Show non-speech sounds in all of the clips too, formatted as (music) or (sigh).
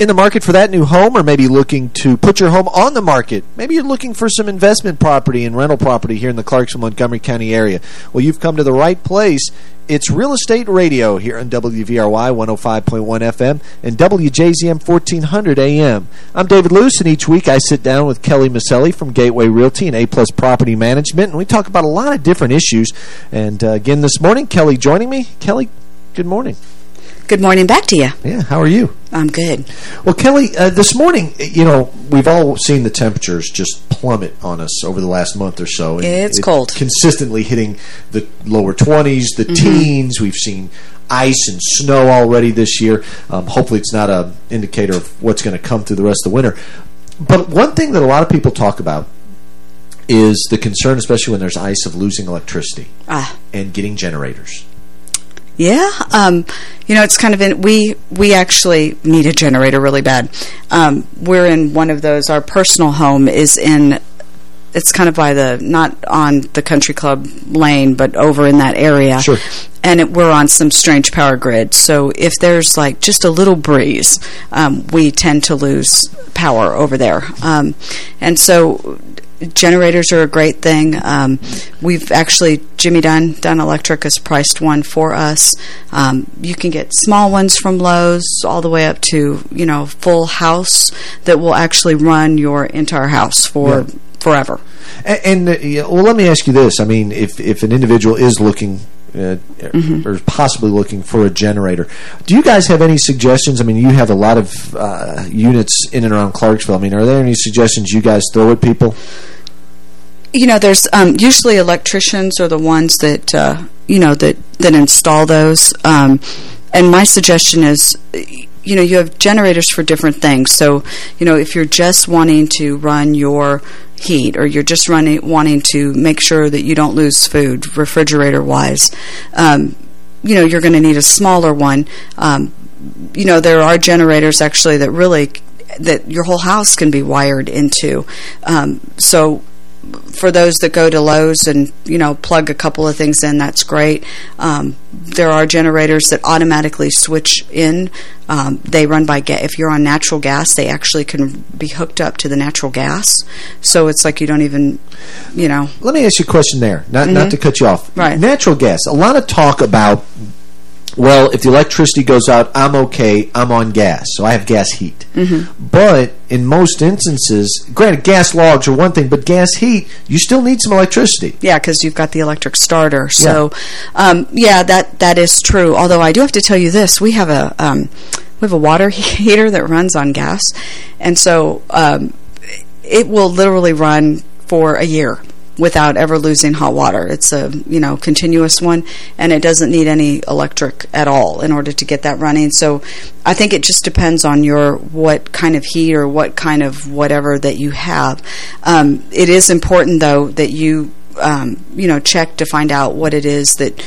In the market for that new home or maybe looking to put your home on the market? Maybe you're looking for some investment property and rental property here in the Clarksville, Montgomery County area. Well, you've come to the right place. It's Real Estate Radio here on WVRY 105.1 FM and WJZM 1400 AM. I'm David Luce, and each week I sit down with Kelly Maselli from Gateway Realty and A-Plus Property Management, and we talk about a lot of different issues. And uh, again this morning, Kelly joining me. Kelly, good morning. Good morning back to you. Yeah, how are you? I'm good. Well, Kelly, uh, this morning, you know, we've all seen the temperatures just plummet on us over the last month or so. And it's cold. Consistently hitting the lower 20s, the mm -hmm. teens. We've seen ice and snow already this year. Um, hopefully it's not an indicator of what's going to come through the rest of the winter. But one thing that a lot of people talk about is the concern, especially when there's ice, of losing electricity ah. and getting generators. Yeah, um, you know, it's kind of in, we, we actually need a generator really bad. Um, we're in one of those, our personal home is in, it's kind of by the, not on the country club lane, but over in that area. Sure. And it, we're on some strange power grid. So if there's like just a little breeze, um, we tend to lose power over there. Um, and so generators are a great thing. Um, we've actually, Jimmy Dunn, Dunn Electric has priced one for us. Um, you can get small ones from Lowe's all the way up to, you know, full house that will actually run your entire house for yeah. forever. And, and uh, well, let me ask you this. I mean, if, if an individual is looking uh, mm -hmm. or possibly looking for a generator. Do you guys have any suggestions? I mean, you have a lot of uh, units in and around Clarksville. I mean, are there any suggestions you guys throw at people? You know, there's um, usually electricians are the ones that, uh, you know, that, that install those. Um, and my suggestion is, you know, you have generators for different things. So, you know, if you're just wanting to run your heat or you're just running wanting to make sure that you don't lose food refrigerator-wise, um, you know, you're going to need a smaller one. Um, you know, there are generators actually that really that your whole house can be wired into. Um, so for those that go to Lowe's and, you know, plug a couple of things in, that's great. Um, there are generators that automatically switch in. Um, they run by, if you're on natural gas, they actually can be hooked up to the natural gas. So it's like you don't even, you know. Let me ask you a question there, not, mm -hmm. not mm-hmm. to cut you off. Right. Natural gas, a lot of talk about well, if the electricity goes out, I'm okay. I'm on gas, so I have gas heat. Mm -hmm. But in most instances, granted, gas logs are one thing, but gas heat, you still need some electricity. Yeah, because you've got the electric starter. So, yeah. Um, yeah, that that is true. Although I do have to tell you this: we have a um, we have a water (laughs) heater that runs on gas, and so um, it will literally run for a year without ever losing hot water. It's a, you know, continuous one, and it doesn't need any electric at all in order to get that running. So I think it just depends on your what kind of heat or what kind of whatever that you have. Um, it is important, though, that you um, you know, check to find out what it is that,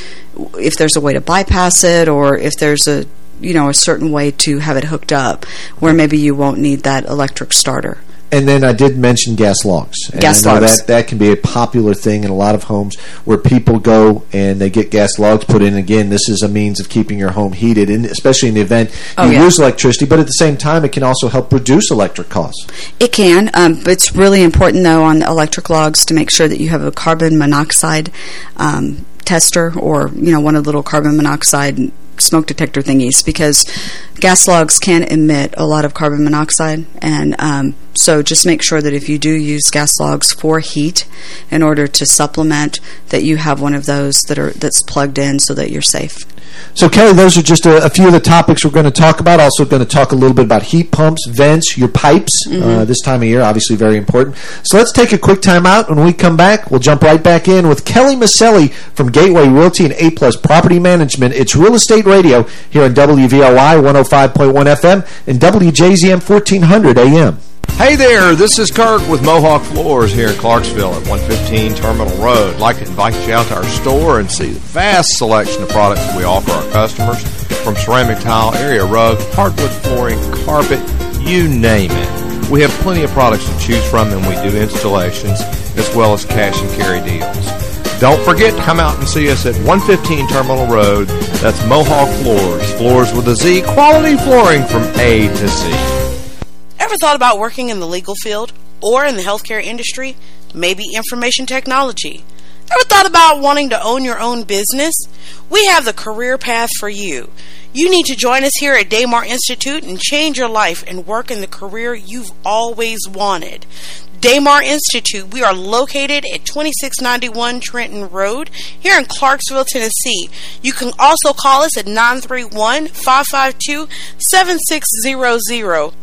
if there's a way to bypass it or if there's a, you know, a certain way to have it hooked up where maybe you won't need that electric starter. And then I did mention gas logs. And gas logs. That, that can be a popular thing in a lot of homes where people go and they get gas logs put in. Again, this is a means of keeping your home heated, and especially in the event oh, you yeah. lose electricity. But at the same time, it can also help reduce electric costs. It can. Um, but it's really important, though, on electric logs to make sure that you have a carbon monoxide um, tester or, you know, one of the little carbon monoxide smoke detector thingies because gas logs can emit a lot of carbon monoxide and um, so just make sure that if you do use gas logs for heat in order to supplement that you have one of those that are that's plugged in so that you're safe. So, Kelly, those are just a, a, few of the topics we're going to talk about. Also going to talk a little bit about heat pumps, vents, your pipes. Mm -hmm. uh, mm-hmm. this time of year, obviously very important. So let's take a quick time out. When we come back, we'll jump right back in with Kelly Maselli from Gateway Realty and A-Plus Property Management. It's Real Estate Radio here on WVLY 105.1 FM and WJZM 1400 AM. Hey there, this is Kirk with Mohawk Floors here in Clarksville at 115 Terminal Road. I'd like to invite you out to our store and see the vast selection of products we offer our customers from ceramic tile, area rug, hardwood flooring, carpet, you name it. We have plenty of products to choose from and we do installations as well as cash and carry deals. Don't forget to come out and see us at 115 Terminal Road. That's Mohawk Floors. Floors with a Z. Quality flooring from A to Z. Ever thought about working in the legal field or in the healthcare industry? Maybe information technology? Ever thought about wanting to own your own business? We have the career path for you. You need to join us here at Daymar Institute and change your life and work in the career you've always wanted. Daymar Institute. We are located at 2691 Trenton Road here in Clarksville, Tennessee. You can also call us at 931 552 7600.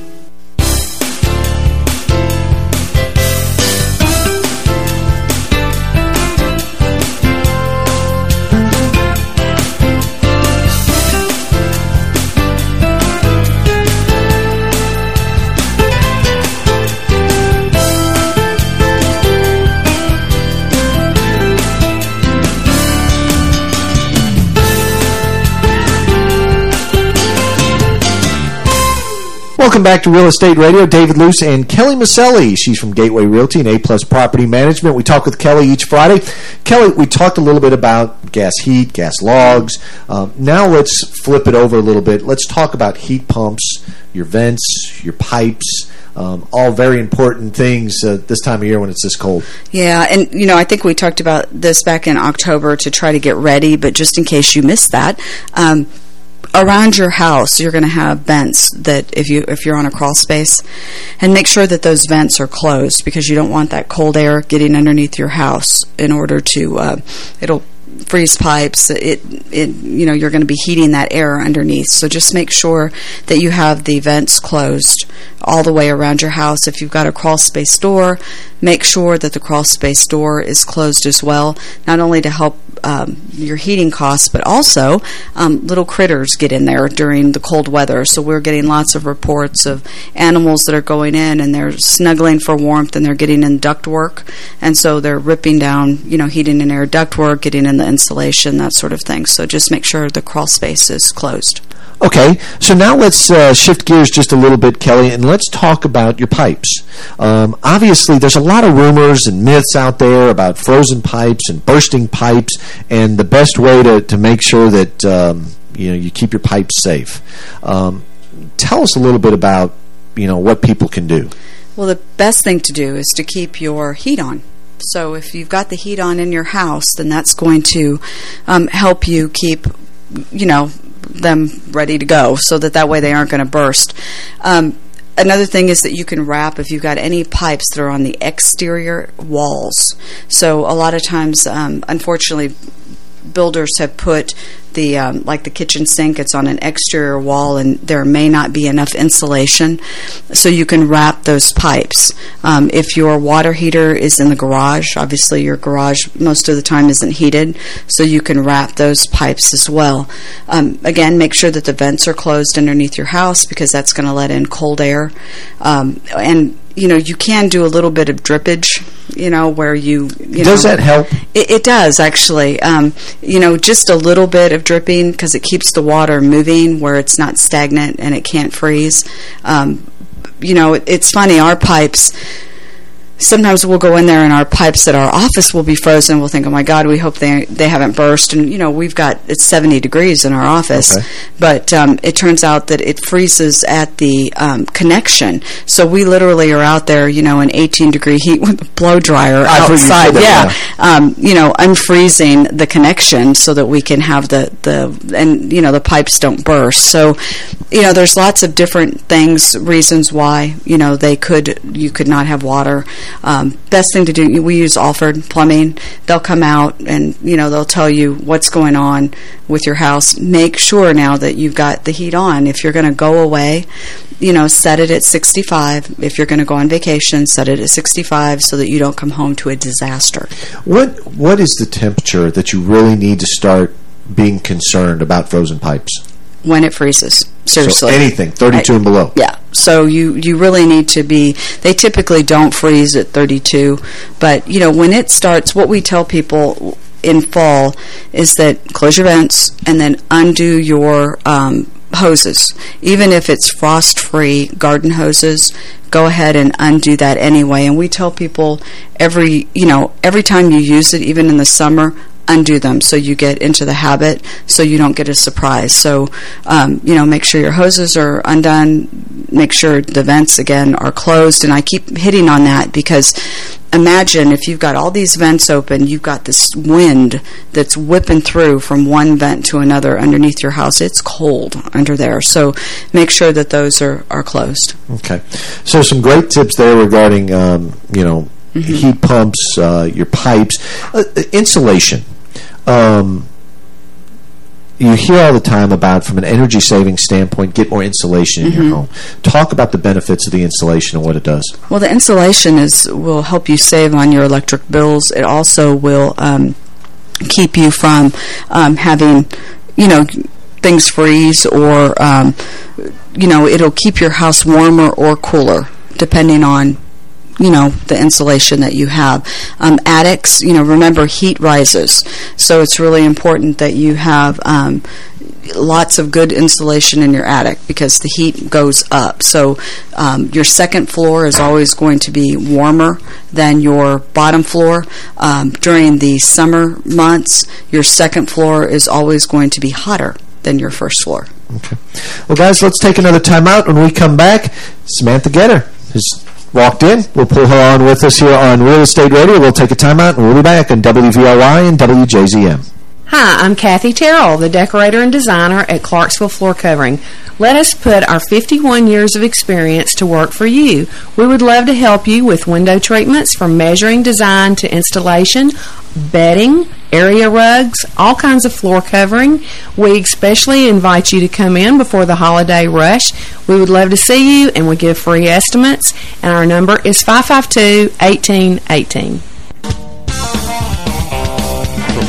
Welcome back to Real Estate Radio. David Luce and Kelly Maselli. She's from Gateway Realty and A-Plus Property Management. We talk with Kelly each Friday. Kelly, we talked a little bit about gas heat, gas logs. Um, now let's flip it over a little bit. Let's talk about heat pumps, your vents, your pipes, um, all very important things uh, this time of year when it's this cold. Yeah, and, you know, I think we talked about this back in October to try to get ready, but just in case you missed that, um, around your house you're going to have vents that if you if you're on a crawl space and make sure that those vents are closed because you don't want that cold air getting underneath your house in order to uh, it'll freeze pipes it it you know you're going to be heating that air underneath. So just make sure that you have the vents closed all the way around your house. If you've got a crawl space door make sure that the crawl space door is closed as well not only to help um, your heating costs, but also um, little critters get in there during the cold weather. So we're getting lots of reports of animals that are going in and they're snuggling for warmth and they're getting in ductwork. And so they're ripping down, you know, heating and air ductwork, getting in the insulation, that sort of thing. So just make sure the crawl space is closed. Okay, so now let's uh, shift gears just a little bit, Kelly, and let's talk about your pipes. Um, obviously, there's a lot of rumors and myths out there about frozen pipes and bursting pipes, and the best way to, to make sure that um, you know you keep your pipes safe. Um, tell us a little bit about you know what people can do. Well, the best thing to do is to keep your heat on. So if you've got the heat on in your house, then that's going to um, help you keep, you know, them ready to go so that that way they aren't going to burst. Um, another thing is that you can wrap if you've got any pipes that are on the exterior walls. So a lot of times, um, unfortunately, builders have put the um, like the kitchen sink it's on an exterior wall and there may not be enough insulation so you can wrap those pipes. Um, if your water heater is in the garage obviously your garage most of the time isn't heated so you can wrap those pipes as well. Um, again make sure that the vents are closed underneath your house because that's going to let in cold air. Um, and you know, you can do a little bit of drippage, you know, where you, you Does know, that help? It, it does, actually. Um, you know, just a little bit of dripping because it keeps the water moving where it's not stagnant and it can't freeze. Um, you know, it, it's funny, our pipes sometimes we'll go in there and our pipes at our office will be frozen. We'll think, oh my God, we hope they they haven't burst. And, you know, we've got, it's 70 degrees in our office. Okay. But um, it turns out that it freezes at the um, connection. So we literally are out there, you know, in 18 degree heat with a blow dryer say outside. that, yeah. Um, you know, unfreezing the connection so that we can have the, the, and, you know, the pipes don't burst. So, you know, there's lots of different things, reasons why, you know, they could, you could not have water. Um, best thing to do, we use Alford Plumbing. They'll come out and, you know, they'll tell you what's going on with your house. Make sure now that you've got the heat on. If you're going to go away, you know, set it at 65. If you're going to go on vacation, set it at 65 so that you don't come home to a disaster. What What is the temperature that you really need to start being concerned about frozen pipes? When it freezes. Seriously. So anything, 32 I, and below. Yeah. So you, you really need to be, they typically don't freeze at 32. But, you know, when it starts, what we tell people in fall is that close your vents and then undo your um, hoses. Even if it's frost-free garden hoses, go ahead and undo that anyway. And we tell people every, you know, every time you use it, even in the summer, undo them so you get into the habit so you don't get a surprise. So, um, you know, make sure your hoses are undone, make sure the vents, again, are closed. And I keep hitting on that because imagine if you've got all these vents open, you've got this wind that's whipping through from one vent to another underneath your house. It's cold under there. So make sure that those are, are closed. Okay. So some great tips there regarding, um, you know, Mm -hmm. heat pumps, uh, your pipes, uh, insulation. Um, you hear all the time about, from an energy saving standpoint, get more insulation in mm -hmm. your mm-hmm. home. Talk about the benefits of the insulation and what it does. Well, the insulation is will help you save on your electric bills. It also will um, keep you from um, having, you know, things freeze or, um, you know, it'll keep your house warmer or cooler depending on you know, the insulation that you have. Um, attics, you know, remember heat rises. So it's really important that you have um, lots of good insulation in your attic because the heat goes up. So um, your second floor is always going to be warmer than your bottom floor. Um, during the summer months, your second floor is always going to be hotter than your first floor. Okay. Well, guys, let's take another time out. When we come back, Samantha Getter is walked in. We'll pull her on with us here on Real Estate Radio. We'll take a timeout, and we'll be back on WVRY and WJZM. Hi, I'm Kathy Terrell, the decorator and designer at Clarksville Floor Covering. Let us put our 51 years of experience to work for you. We would love to help you with window treatments from measuring design to installation, bedding, area rugs, all kinds of floor covering. We especially invite you to come in before the holiday rush. We would love to see you, and we give free estimates. And our number is 552-1818.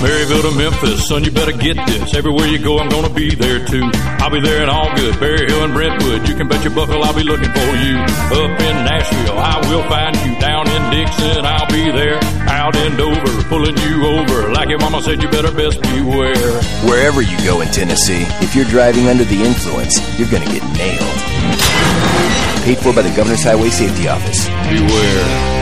Maryville to Memphis, son, you better get this. Everywhere you go, I'm gonna be there too. I'll be there in all good, Berry Hill and Brentwood. You can bet your buckle I'll be looking for you. Up in Nashville, I will find you. Down in Dickson, I'll be there. Out in Dover, pulling you over. Like your mama said, you better best beware. Wherever you go in Tennessee, if you're driving under the influence, you're gonna get nailed. Paid for by the Governor's Highway Safety Office. Beware.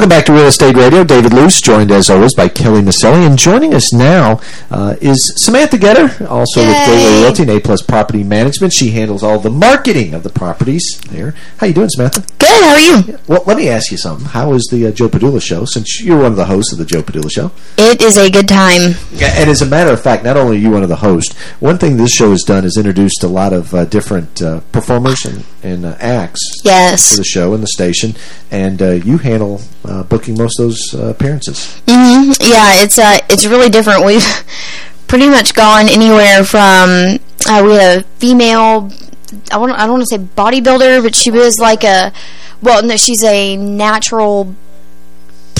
Welcome back to Real Estate Radio. David Luce, joined as always by Kelly Maselli. And joining us now uh, is Samantha Getter, also Yay. with Gateway Realty and A-Plus Property Management. She handles all the marketing of the properties there. How you doing, Samantha? Good. How are you? Well, let me ask you something. How is the uh, Joe Padula Show, since you're one of the hosts of the Joe Padula Show? It is a good time. And as a matter of fact, not only are you one of the hosts, one thing this show has done is introduced a lot of uh, different uh, performers and, and uh, acts yes. to the show and the station. And uh, you handle uh, booking most of those uh, appearances. Mm -hmm. Yeah, it's uh, it's really different. We've (laughs) pretty much gone anywhere from uh, we had a female. I want I don't want to say bodybuilder, but she was like a well, no, she's a natural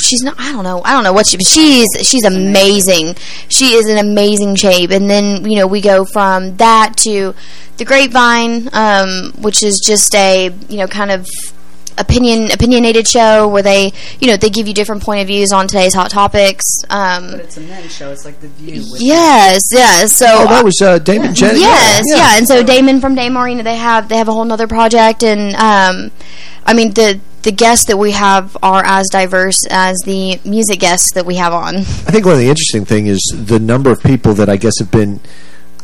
she's not I don't know I don't know what she she's she's amazing she is an amazing shape and then you know we go from that to the grapevine um, which is just a you know kind of opinion opinionated show where they you know they give you different point of views on today's hot topics. Um, but it's a men's show. It's like the View. yes, yes. So Oh, that was uh, Damon Jen. (laughs) Yes, yeah. yeah. And so Damon from Dame Marina, they have they have a whole nother project, and um, I mean the the guests that we have are as diverse as the music guests that we have on. I think one of the interesting thing is the number of people that I guess have been,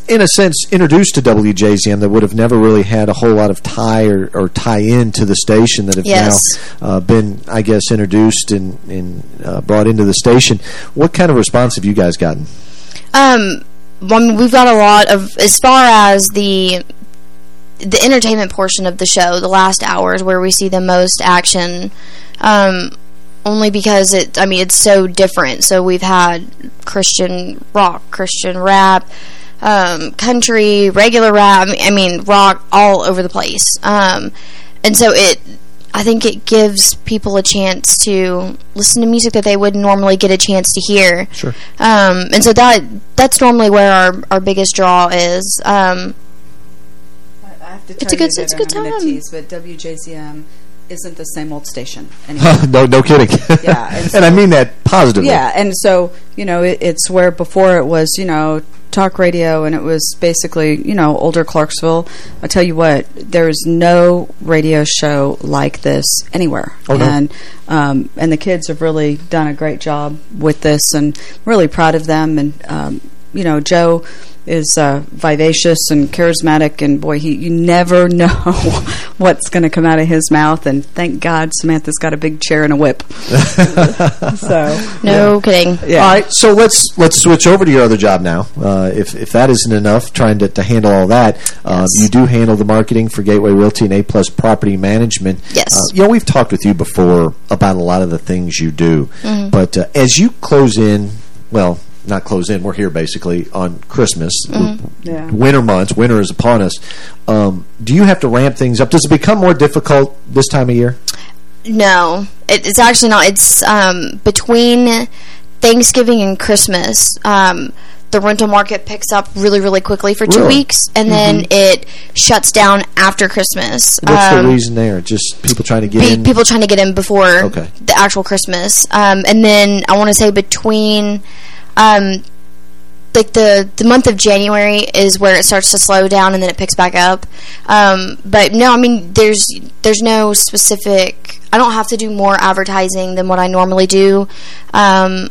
in a sense, introduced to WJZM that would have never really had a whole lot of tie or, or tie in to the station that have Yes. now uh, been, I guess, introduced and, and uh, brought into the station. What kind of response have you guys gotten? Um, well, I mean, we've got a lot of as far as the the entertainment portion of the show, the last hours where we see the most action. Um, only because it, I mean, it's so different. So we've had Christian rock, Christian rap, um, country, regular rap. I mean- rock all over the place. Um, and so it, I think it gives people a chance to listen to music that they wouldn't normally get a chance to hear. Sure. Um, and so that that's normally where our our biggest draw is. Um, I have to It's tell a good- it's a good time. tease, but WJZM isn't the same old station (laughs) anymore. no, no kidding. Yeah, (laughs) and and I mean that positively. Yeah, and so, you know, it, it's where before it was, you know, talk radio and it was basically, you know, older Clarksville. I tell you what, there is no radio show like this anywhere. Oh, no. And um, and the kids have really done a great job with this and really proud of them. And, um, you know, Joe is uh, vivacious and charismatic and boy he you never (laughs) know what's going to come out of his mouth and thank God Samantha's got a big chair and a whip (laughs) so no kidding. Yeah. All right, so let's let's switch over to your other job now. Uh, if if that isn't enough, trying to, to handle all that, uh, you do handle the marketing for Gateway Realty and A Plus Property Management. Yes. Uh, you know, we've talked with you before about a lot of the things you do, Mhm. but uh, as you close in, well, not close in, we're here basically on Christmas, Mhm. Yeah. winter months, winter is upon us. Um, do you have to ramp things up? Does it become more difficult this time of year? No, it, it's actually not. It's um, between Thanksgiving and Christmas. Um, the rental market picks up really, really quickly for two Really? weeks, and then it shuts down after Christmas. What's the Um, reason there? Just people trying to get Pe- in? people trying to get in before Okay. the actual Christmas. Um, and then I want to say between, um, like the the month of January is where it starts to slow down and then it picks back up. Um, but no, I mean there's there's no specific. I don't have to do more advertising than what I normally do. Um,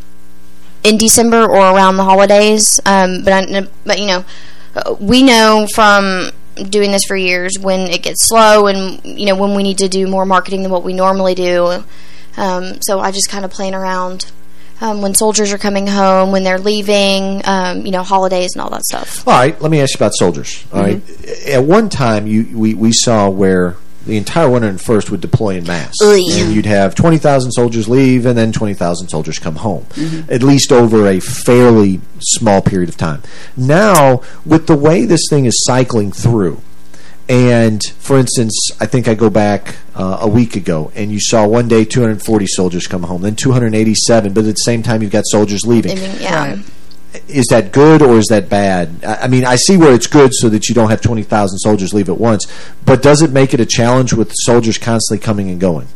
in December or around the holidays, um, but I, but you know, we know from doing this for years when it gets slow and you know when we need to do more marketing than what we normally do. Um, so I just kind of plan around um, when soldiers are coming home, when they're leaving, um, you know, holidays and all that stuff. All right, let me ask you about soldiers. All right, At one time, you we, we saw where the entire 101st would deploy in mass. Oy. And you'd have 20,000 soldiers leave and then 20,000 soldiers come home, Mhm. at least over a fairly small period of time. Now, with the way this thing is cycling through, and, for instance, I think I go back uh, a week ago, and you saw one day 240 soldiers come home, then 287, but at the same time you've got soldiers leaving. Leaving, yeah. Is that good or is that bad? I I mean, I see where it's good so that you don't have 20,000 soldiers leave at once, but does it make it a challenge with soldiers constantly coming and going?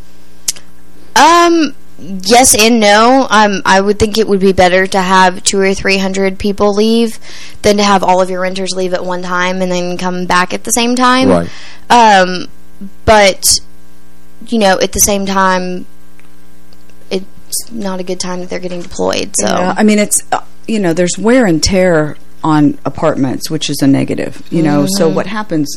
Um, yes and no. Um, I would think it would be better to have two or three hundred people leave than to have all of your renters leave at one time and then come back at the same time. Right. Um, but you know, at the same time, it's not a good time that they're getting deployed. So Yeah, I mean, it's, uh, you know, there's wear and tear on apartments, which is a negative, you know. So Mhm. what happens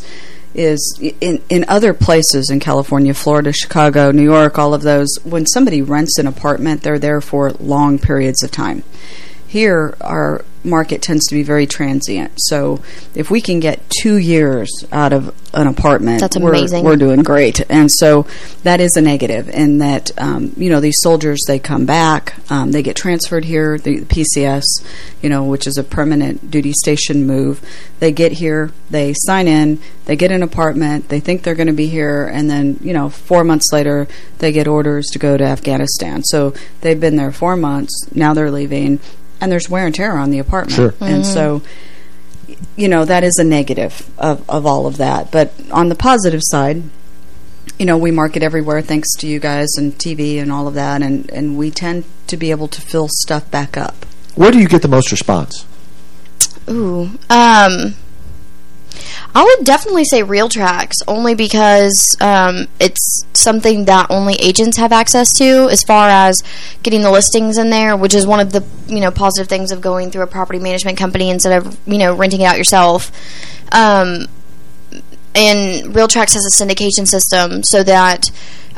is in, in other places in California, Florida, Chicago, New York, all of those, when somebody rents an apartment, they're there for long periods of time. Here, our market tends to be very transient. So if we can get two years out of an apartment, That's we're- amazing. We're, doing great. And so that is a negative in that, um, you know, these soldiers, they come back, um, they get transferred here, the PCS, you know, which is a permanent duty station move. They get here, they sign in, they get an apartment, they think they're going to be here, and then, you know, four months later, they get orders to go to Afghanistan. So they've been there four months, now they're leaving, and there's wear and tear on the apartment. Sure. And Mhm. so you know, that is a negative of, of all of that. But on the positive side, you know, we market everywhere thanks to you guys and TV and all of that, and, and we tend to be able to fill stuff back up. Where do you get the most response? Ooh. Um, I would definitely say RealTracs, only because um, it's something that only agents have access to as far as getting the listings in there, which is one of the you know positive things of going through a property management company instead of you know renting it out yourself. Um, and RealTracs has a syndication system so that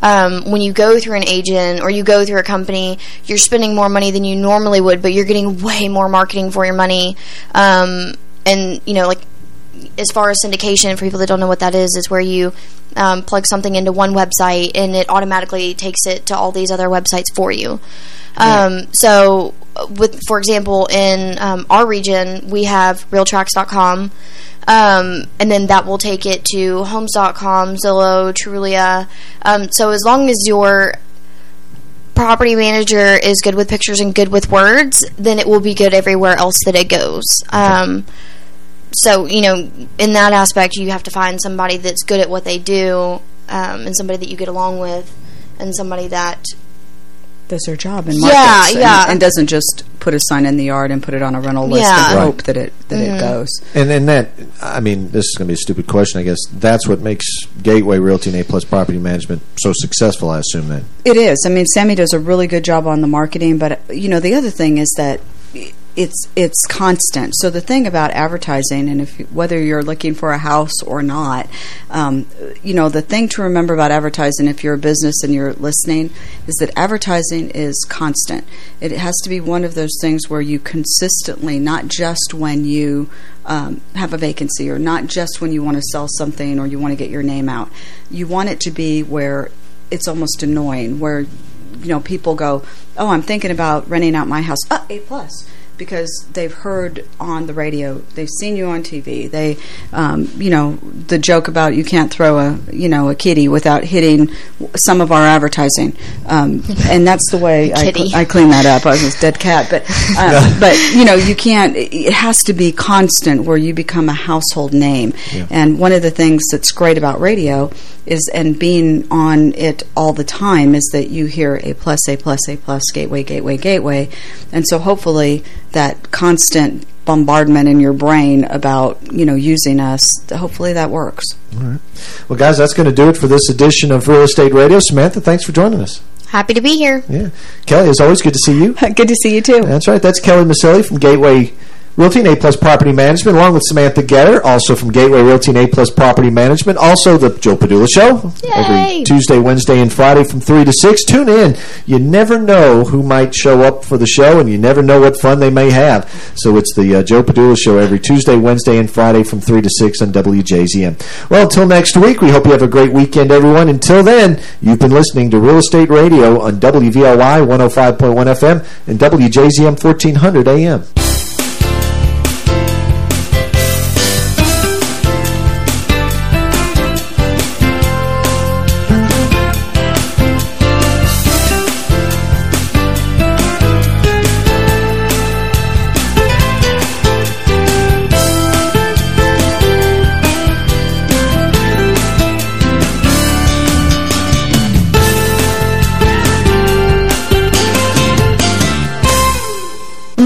um, when you go through an agent or you go through a company, you're spending more money than you normally would, but you're getting way more marketing for your money. Um, and, you know, like, as far as syndication, for people that don't know what that is, is where you um, plug something into one website and it automatically takes it to all these other websites for you. Um, so, with for example, in um, our region, we have realtracs.com, um, and then that will take it to homes.com, Zillow, Trulia. Um, so as long as your property manager is good with pictures and good with words, then it will be good everywhere else that it goes. Um, so, you know, in that aspect, you have to find somebody that's good at what they do um, and somebody that you get along with and somebody that does their job and Yeah, markets and, yeah. and doesn't just put a sign in the yard and put it on a rental list Yeah. and Right. hope that it that Mhm. it goes. And then that, I mean, this is going to be a stupid question, I guess. That's what makes Gateway Realty and A-plus Property Management so successful, I assume, then. It is. I mean, Sammy does a really good job on the marketing, but you know, the other thing is that it's it's constant. So the thing about advertising, and if whether you're looking for a house or not, um, you know, the thing to remember about advertising, if you're a business and you're listening, is that advertising is constant. It has to be one of those things where you consistently, not just when you um, have a vacancy or not just when you want to sell something or you want to get your name out. You want it to be where it's almost annoying, where you know people go, "Oh, I'm thinking about renting out my house." Uh, A plus. Because they've heard on the radio, they've seen you on TV. They, um, you know, the joke about you can't throw a, you know, a kitty without hitting some of our advertising, um, (laughs) and that's the way I, Kitty. cl- I clean that up. I was a dead cat, but, (laughs) uh, but you know, you can't. It has to be constant where you become a household name. Yeah. And one of the things that's great about radio is, and being on it all the time, is that you hear a plus, a plus, a plus, gateway, gateway, gateway, and so hopefully that constant bombardment in your brain about you know using us, hopefully that works. All right. Well, guys, that's going to do it for this edition of Real Estate Radio. Samantha, thanks for joining us. Happy to be here. Yeah. Kelly, as always, good to see you. (laughs) good to see you, too. That's right. That's Kelly Maselli from Gateway Realty and A-plus Property Management, along with Samantha Getter, also from Gateway Realty and A-plus Property Management. Also, the Joe Padula Show, every Tuesday, Wednesday, and Friday from 3 to 6. Tune in. You never know who might show up for the show, and you never know what fun they may have. So it's the uh, Joe Padula Show every Tuesday, Wednesday, and Friday from 3 to 6 on WJZM. Well, until next week, we hope you have a great weekend, everyone. Until then, you've been listening to Real Estate Radio on WVLY 105.1 FM and WJZM 1400 AM.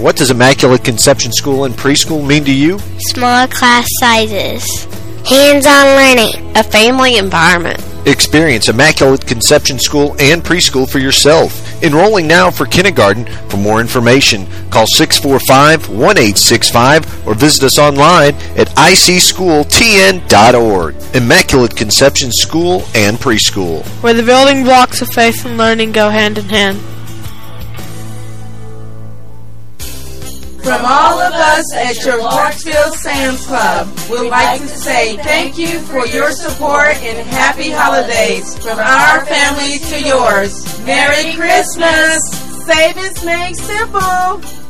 What does Immaculate Conception School and Preschool mean to you? Small class sizes. Hands-on learning. A family environment. Experience Immaculate Conception School and Preschool for yourself. Enrolling now for kindergarten. For more information, call 645-1865 or visit us online at icschooltn.org. Immaculate Conception School and Preschool. Where the building blocks of faith and learning go hand in hand. From all of us at your Clarksville Sam's Club we'd like to say thank you for your support and happy holidays from our family to yours. Merry Christmas! Savings made simple.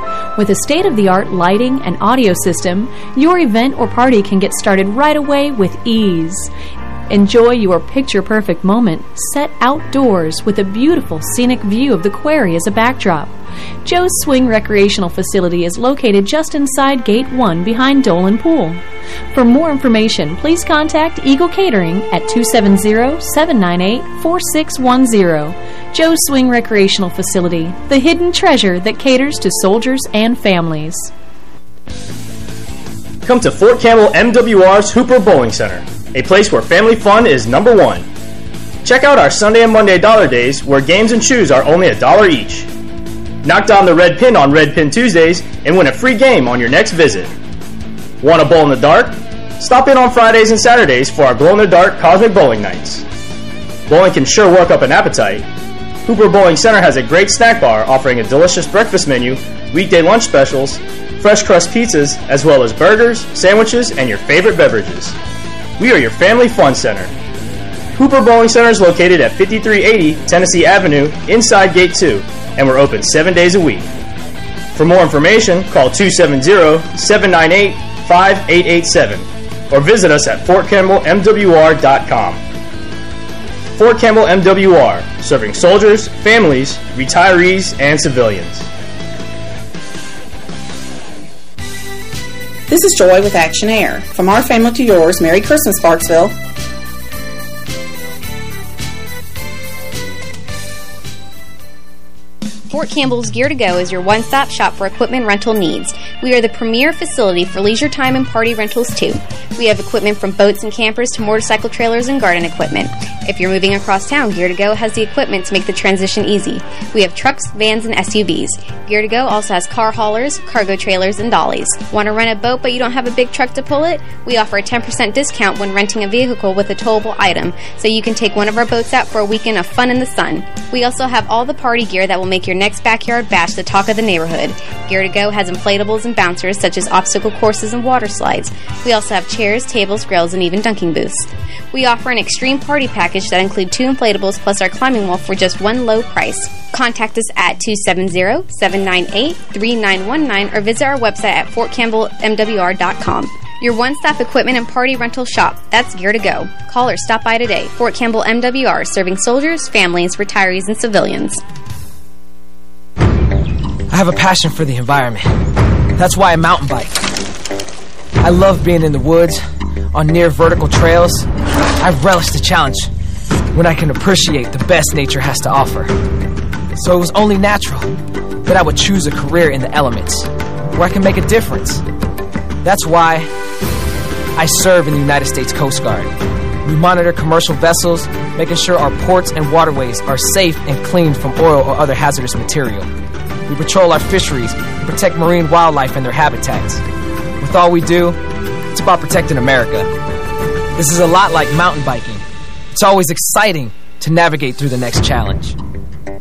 With a state-of-the-art lighting and audio system, your event or party can get started right away with ease. Enjoy your picture-perfect moment set outdoors with a beautiful scenic view of the quarry as a backdrop. Joe's Swing Recreational Facility is located just inside Gate 1 behind Dolan Pool. For more information, please contact Eagle Catering at 270-798-4610. Joe's Swing Recreational Facility, the hidden treasure that caters to soldiers and families. Come to Fort Campbell MWR's Hooper Bowling Center, a place where family fun is number one. Check out our Sunday and Monday dollar days where games and shoes are only a dollar each. Knock down the red pin on Red Pin Tuesdays and win a free game on your next visit. Want a bowl in the dark? Stop in on Fridays and Saturdays for our glow in the dark cosmic bowling nights. Bowling can sure work up an appetite. Hooper Bowling Center has a great snack bar offering a delicious breakfast menu, weekday lunch specials, fresh crust pizzas, as well as burgers, sandwiches, and your favorite beverages. We are your family fun center. Hooper Bowling Center is located at 5380 Tennessee Avenue inside Gate 2, and we're open seven days a week. For more information, call 270-798-5887 or visit us at fortcampbellmwr.com. Fort Campbell MWR, serving soldiers, families, retirees, and civilians. This is Joy with Action Air. From our family to yours, Merry Christmas, Sparksville. Fort Campbell's Gear to Go is your one-stop shop for equipment rental needs. We are the premier facility for leisure time and party rentals too. We have equipment from boats and campers to motorcycle trailers and garden equipment. If you're moving across town, Gear to Go has the equipment to make the transition easy. We have trucks, vans, and SUVs. Gear to Go also has car haulers, cargo trailers, and dollies. Want to rent a boat but you don't have a big truck to pull it? We offer a 10% discount when renting a vehicle with a towable item, so you can take one of our boats out for a weekend of fun in the sun. We also have all the party gear that will make your next backyard bash the talk of the neighborhood. Gear to Go has inflatables and bouncers such as obstacle courses and water slides. We also have chairs, tables, grills, and even dunking booths. We offer an extreme party package that includes two inflatables plus our climbing wall for just one low price. Contact us at 270-798-3919 or visit our website at fortcampbellmwr.com. Your one-stop equipment and party rental shop. That's Gear to Go. Call or stop by today. Fort Campbell MWR, serving soldiers, families, retirees, and civilians. I have a passion for the environment. That's why I mountain bike. I love being in the woods, on near vertical trails. I relish the challenge when I can appreciate the best nature has to offer. So it was only natural that I would choose a career in the elements where I can make a difference. That's why I serve in the United States Coast Guard. We monitor commercial vessels, making sure our ports and waterways are safe and clean from oil or other hazardous material. We patrol our fisheries and protect marine wildlife and their habitats. With all we do, it's about protecting America. This is a lot like mountain biking. It's always exciting to navigate through the next challenge.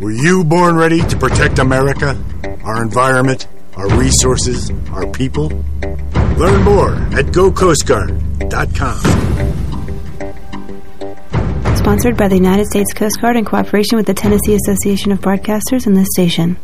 Were you born ready to protect America, our environment, our resources, our people? Learn more at GoCoastGuard.com. sponsored by the United States Coast Guard in cooperation with the Tennessee Association of Broadcasters and this station.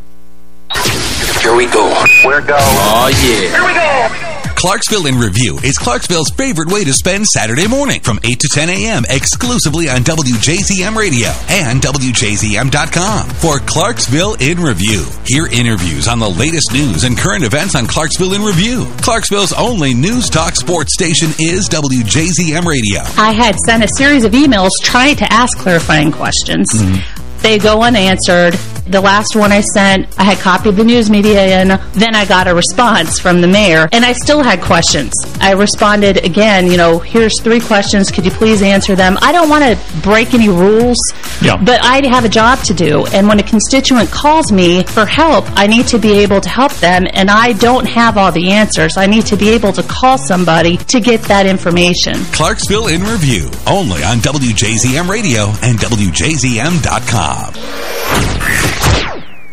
Here we go. We're go. Oh, yeah. Here we go. Clarksville in Review is Clarksville's favorite way to spend Saturday morning from 8 to 10 a.m. exclusively on WJZM Radio and WJZM.com for Clarksville in Review. Hear interviews on the latest news and current events on Clarksville in Review. Clarksville's only news talk sports station is WJZM Radio. I had sent a series of emails trying to ask clarifying questions. Mm-hmm. They go unanswered. The last one I sent, I had copied the news media in. Then I got a response from the mayor, and I still had questions. I responded again, you know, here's three questions. Could you please answer them? I don't want to break any rules, Yeah. but I have a job to do. And when a constituent calls me for help, I need to be able to help them, and I don't have all the answers. I need to be able to call somebody to get that information. Clarksville in Review, only on WJZM Radio and WJZM.com.